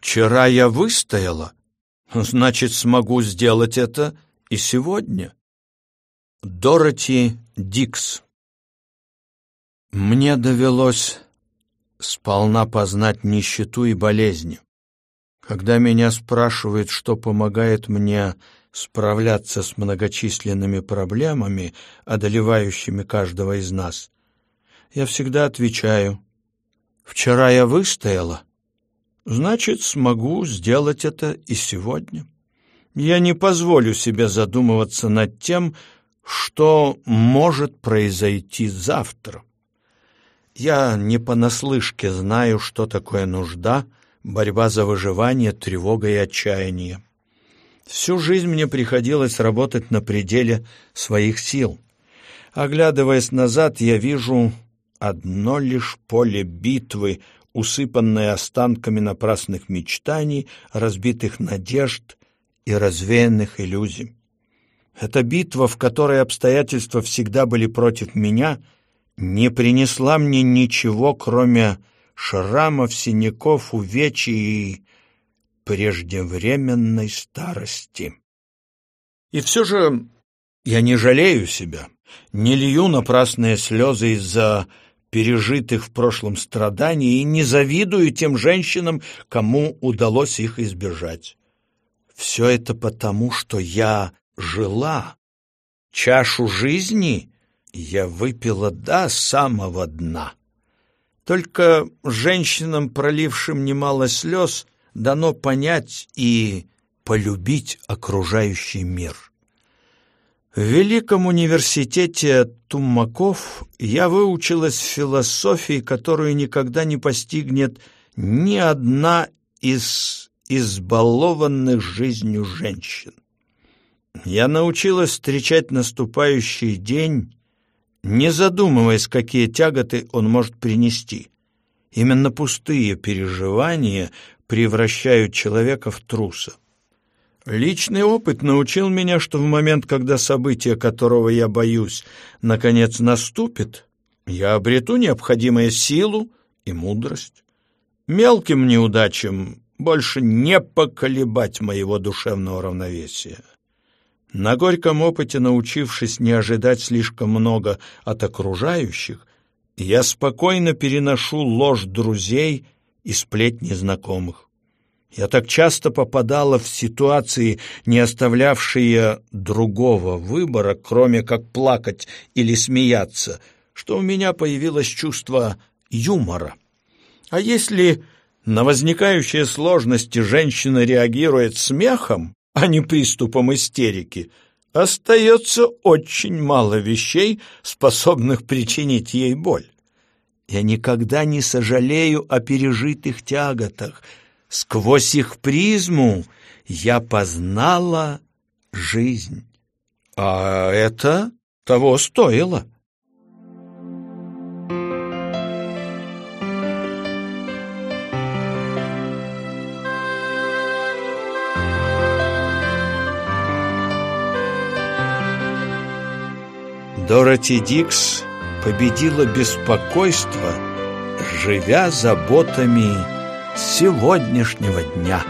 Вчера я выстояла, значит, смогу сделать это и сегодня. Дороти Дикс Мне довелось сполна познать нищету и болезни. Когда меня спрашивают, что помогает мне справляться с многочисленными проблемами, одолевающими каждого из нас, я всегда отвечаю, «Вчера я выстояла, значит, смогу сделать это и сегодня». Я не позволю себе задумываться над тем, что может произойти завтра. Я не понаслышке знаю, что такое нужда, борьба за выживание, тревога и отчаяние. Всю жизнь мне приходилось работать на пределе своих сил. Оглядываясь назад, я вижу одно лишь поле битвы, усыпанное останками напрасных мечтаний, разбитых надежд и развеянных иллюзий. Эта битва, в которой обстоятельства всегда были против меня, не принесла мне ничего, кроме шрамов, синяков, увечий и преждевременной старости. И все же я не жалею себя, не лью напрасные слезы из-за пережитых в прошлом страданий и не завидую тем женщинам, кому удалось их избежать. Все это потому, что я жила. Чашу жизни я выпила до самого дна. Только женщинам, пролившим немало слез, дано понять и полюбить окружающий мир. В Великом университете Тумаков я выучилась философии, которую никогда не постигнет ни одна из избалованных жизнью женщин. Я научилась встречать наступающий день, не задумываясь, какие тяготы он может принести. Именно пустые переживания превращают человека в труса. Личный опыт научил меня, что в момент, когда событие, которого я боюсь, наконец наступит, я обрету необходимую силу и мудрость. Мелким неудачам больше не поколебать моего душевного равновесия. На горьком опыте, научившись не ожидать слишком много от окружающих, я спокойно переношу ложь друзей и сплетни знакомых. Я так часто попадала в ситуации, не оставлявшие другого выбора, кроме как плакать или смеяться, что у меня появилось чувство юмора. А если на возникающие сложности женщина реагирует смехом, а не приступом истерики, остается очень мало вещей, способных причинить ей боль. Я никогда не сожалею о пережитых тяготах. Сквозь их призму я познала жизнь. А это того стоило. Дороти Дикс победила беспокойство, живя заботами сегодняшнего дня.